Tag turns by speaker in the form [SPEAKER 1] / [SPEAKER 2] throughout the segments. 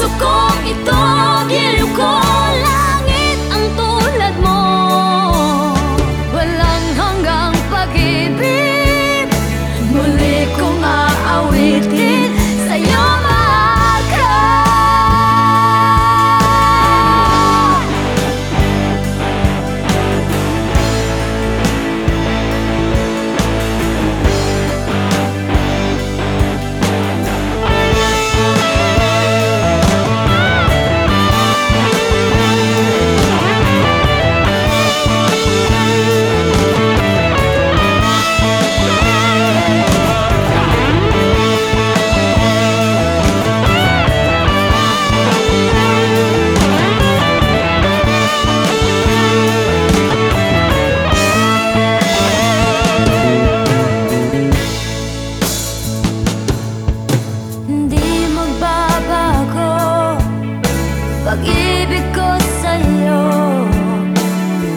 [SPEAKER 1] соком і тобі любов Pag-ibig ko sa'yo.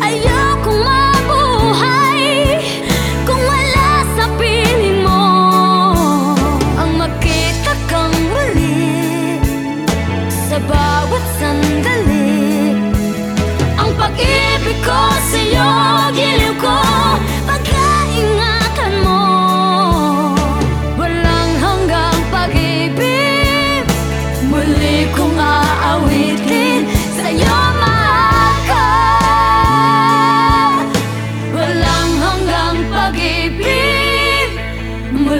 [SPEAKER 1] Ayokong mabuhay Kung wala sa piling mo. Ang makita kang muli Sa bawat sandali. Ang pag-ibig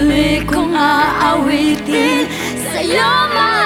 [SPEAKER 1] Muli kong aawitin Sa'yo mahal